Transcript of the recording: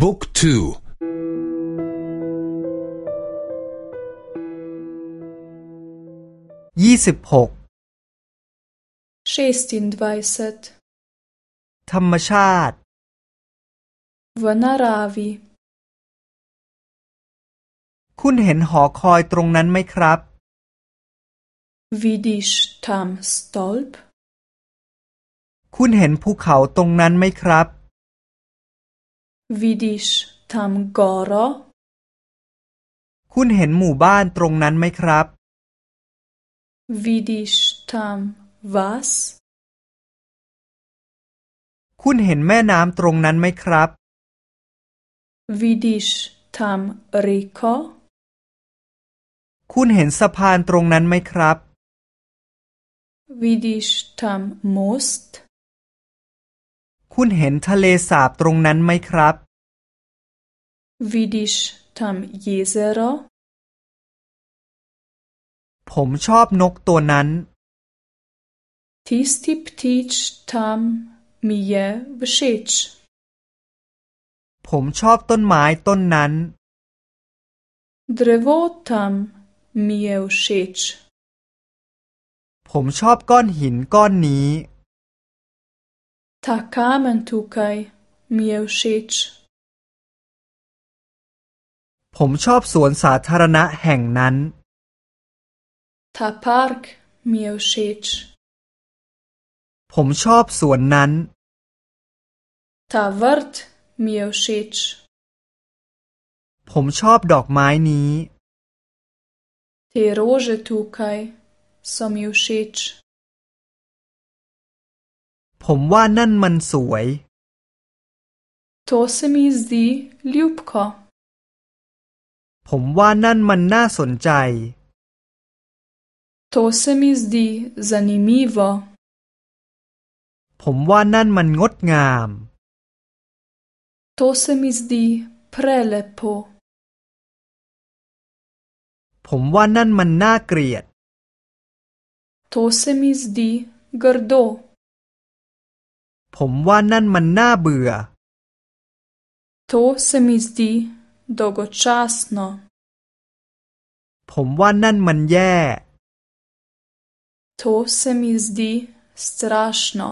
บุ๊กทูยี่สิบหกธรรมชาติ v naravi คุณเห็นหอคอยตรงนั้นไหมครับ Vidiš tam stolp คุณเห็นภูเขาตรงนั้นไหมครับ Vidiš tam goro คุณเห็นหมู่บ้านตรงนั้นไหมครับ Vidiš tam vas คุณเห็นแม่น้ำตรงนั้นไหมครับ Vidiš tam reko คุณเห็นสะพานตรงนั้นไหมครับ Vidiš tam most คุณเห็นทะเลสาบตรงนั้นไหมครับ Vidiš tam jezero ผมชอบนกตัวนั้น Tisti ptič tam mi je všeč ผมชอบต้นไม้ต้นนั้น Drevo tam mi je všeč ผมชอบก้อนหินก้อนนี้ Ta kamen tukaj mi je všeč ผมชอบสวนสาธารณะแห่งนั้น Ta park mi je všeč ผมชอบสวนนั้น Ta vrt mi je všeč ผมชอบดอกไม้นี้ Te rože tukaj so mi všeč ผมว่านั่นมันสวย To se mi zdi ljubko ผมว่านั่นมันน่าสนใจ To se mi zdi zanimivo ผมว่านั่นมันงดงาม To se mi zdi prelepo ผมว่านั่นมันน่าเกลียด To se mi zdi grdo ผมว่านั่นมันน่าเบื่อ To se mi zdi dolgočasno ผมว่านั่นมันแย่ To se mi zdi strašno